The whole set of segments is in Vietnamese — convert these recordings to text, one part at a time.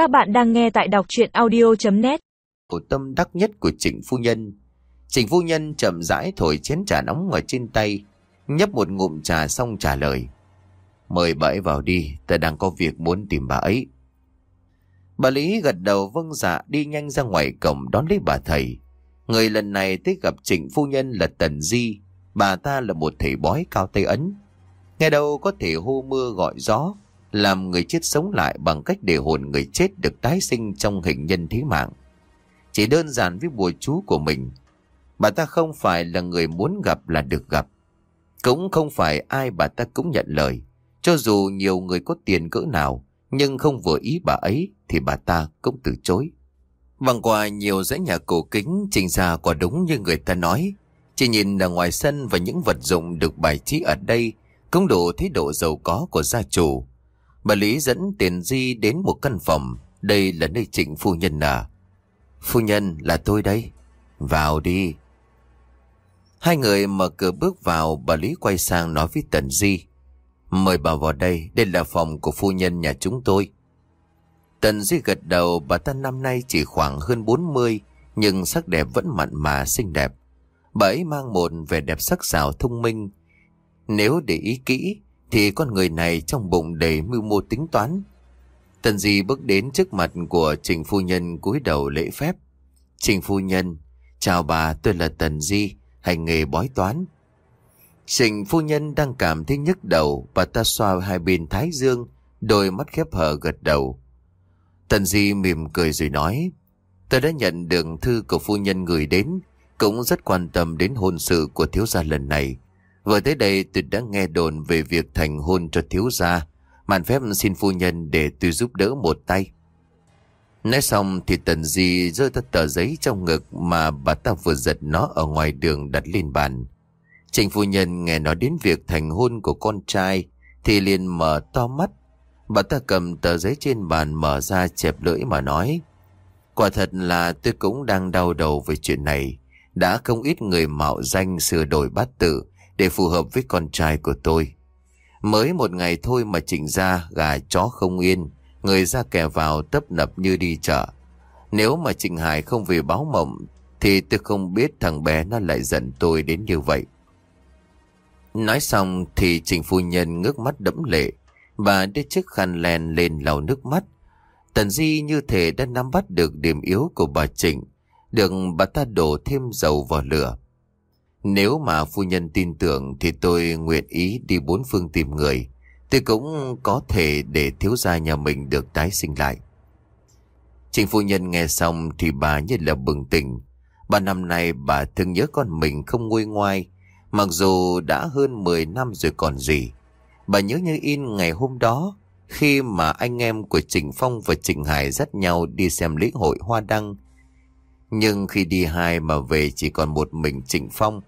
Các bạn đang nghe tại đọc chuyện audio.net Của tâm đắc nhất của trịnh phu nhân. Trịnh phu nhân chậm rãi thổi chén trà nóng ở trên tay, nhấp một ngụm trà xong trả lời. Mời bà ấy vào đi, ta đang có việc muốn tìm bà ấy. Bà Lý gật đầu vâng dạ đi nhanh ra ngoài cổng đón lấy bà thầy. Người lần này tới gặp trịnh phu nhân là Tần Di, bà ta là một thầy bói cao tay ấn. Nghe đâu có thể hô mưa gọi gió, làm người chết sống lại bằng cách để hồn người chết được tái sinh trong hình nhân thế mạng. Chỉ đơn giản với bùa chú của mình, bà ta không phải là người muốn gặp là được gặp. Cũng không phải ai bà ta cũng nhận lời, cho dù nhiều người có tiền cỡ nào, nhưng không vừa ý bà ấy thì bà ta cũng từ chối. Bằng qua nhiều dãy nhà cổ kính trình ra quả đúng như người ta nói. Chỉ nhìn ở ngoài sân và những vật dụng được bài trí ở đây cũng đủ thấy độ giàu có của gia chủ. Bà Lý dẫn tiền di đến một căn phòng. Đây là nơi trịnh phu nhân à. Phu nhân là tôi đây. Vào đi. Hai người mở cửa bước vào, bà Lý quay sang nói với Tần Di. Mời bà vào đây, đây là phòng của phu nhân nhà chúng tôi. Tần Di gật đầu, bà ta năm nay chỉ khoảng hơn 40, nhưng sắc đẹp vẫn mặn mà xinh đẹp. Bà ấy mang một vẻ đẹp sắc sảo thông minh. Nếu để ý kỹ, thì con người này trong bụng đầy mưu mô tính toán. Tần Di bước đến trước mặt của Trình Phu Nhân cúi đầu lễ phép. Trình Phu Nhân, chào bà, tôi là Tần Di, hành nghề bói toán. Trình Phu Nhân đang cảm thấy nhức đầu, bà ta xoa hai bên thái dương, đôi mắt khép hờ gật đầu. Tần Di mỉm cười rồi nói, tôi đã nhận được thư của Phu Nhân gửi đến, cũng rất quan tâm đến hôn sự của thiếu gia lần này. Vừa tới đây tôi đã nghe đồn về việc thành hôn cho thiếu gia. Màn phép xin phu nhân để tôi giúp đỡ một tay. Nói xong thì Tần Di rơi ra tờ giấy trong ngực mà bà ta vừa giật nó ở ngoài đường đặt lên bàn. Trình phu nhân nghe nói đến việc thành hôn của con trai thì liền mở to mắt. Bà ta cầm tờ giấy trên bàn mở ra chẹp lưỡi mà nói. Quả thật là tôi cũng đang đau đầu về chuyện này. Đã không ít người mạo danh sửa đổi bát tự để phù hợp với con trai của tôi. Mới một ngày thôi mà chỉnh ra gà chó không yên, người ra kẻ vào tấp nập như đi chợ. Nếu mà Trịnh Hải không về báo mộng, thì tôi không biết thằng bé nó lại giận tôi đến như vậy. Nói xong thì Trịnh Phu Nhân ngước mắt đẫm lệ, bà đưa chiếc khăn len lên lau nước mắt. Tần Di như thể đã nắm bắt được điểm yếu của bà Trịnh, được bà ta đổ thêm dầu vào lửa. Nếu mà phu nhân tin tưởng thì tôi nguyện ý đi bốn phương tìm người. Tôi cũng có thể để thiếu gia nhà mình được tái sinh lại. Trình phu nhân nghe xong thì bà như là bừng tỉnh. Ba năm nay bà thương nhớ con mình không nguôi ngoai. Mặc dù đã hơn 10 năm rồi còn gì. Bà nhớ như in ngày hôm đó, khi mà anh em của trình Phong và trình Hải dắt nhau đi xem lễ hội hoa đăng. Nhưng khi đi hai mà về chỉ còn một mình Trịnh Phong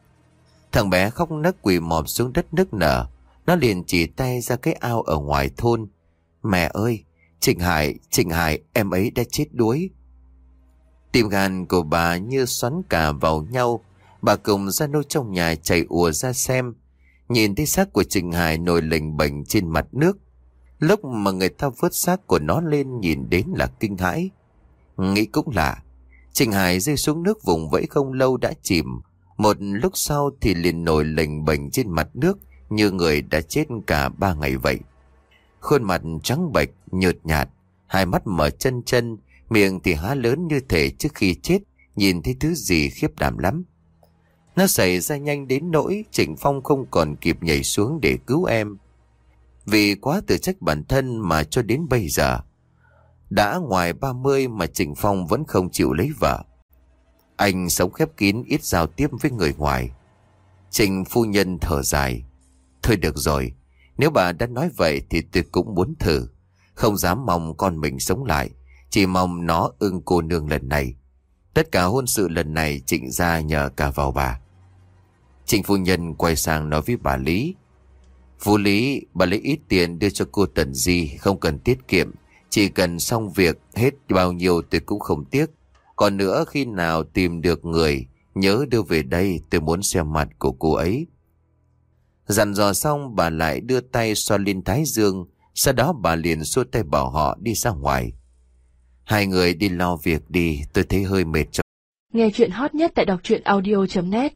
Thằng bé khóc nấc quỳ mọp xuống đất nức nở. Nó liền chỉ tay ra cái ao ở ngoài thôn. Mẹ ơi, Trịnh Hải, Trịnh Hải, em ấy đã chết đuối. Tim gan của bà như xoắn cả vào nhau. Bà cùng ra nô trong nhà chạy ùa ra xem. Nhìn thấy xác của Trịnh Hải nổi lềnh bệnh trên mặt nước. Lúc mà người ta vớt xác của nó lên nhìn đến là kinh hãi. Nghĩ cũng lạ. Trịnh Hải rơi xuống nước vùng vẫy không lâu đã chìm. Một lúc sau thì liền nổi lềnh bềnh trên mặt nước như người đã chết cả ba ngày vậy. Khuôn mặt trắng bệch, nhợt nhạt, hai mắt mở chân chân, miệng thì há lớn như thể trước khi chết, nhìn thấy thứ gì khiếp đảm lắm. Nó xảy ra nhanh đến nỗi Trịnh Phong không còn kịp nhảy xuống để cứu em. Vì quá tự trách bản thân mà cho đến bây giờ, đã ngoài 30 mà Trịnh Phong vẫn không chịu lấy vợ. Anh sống khép kín ít giao tiếp với người ngoài. Trình phu nhân thở dài. Thôi được rồi, nếu bà đã nói vậy thì tôi cũng muốn thử. Không dám mong con mình sống lại, chỉ mong nó ưng cô nương lần này. Tất cả hôn sự lần này trịnh ra nhờ cả vào bà. Trịnh phu nhân quay sang nói với bà Lý. Phú Lý, bà lấy ít tiền đưa cho cô Tần Di, không cần tiết kiệm. Chỉ cần xong việc, hết bao nhiêu tôi cũng không tiếc. Còn nữa khi nào tìm được người, nhớ đưa về đây tôi muốn xem mặt của cô ấy. Dặn dò xong bà lại đưa tay xoa lên thái dương, sau đó bà liền xua tay bảo họ đi ra ngoài. Hai người đi lo việc đi, tôi thấy hơi mệt cho Nghe chuyện hot nhất tại đọc truyện audio.net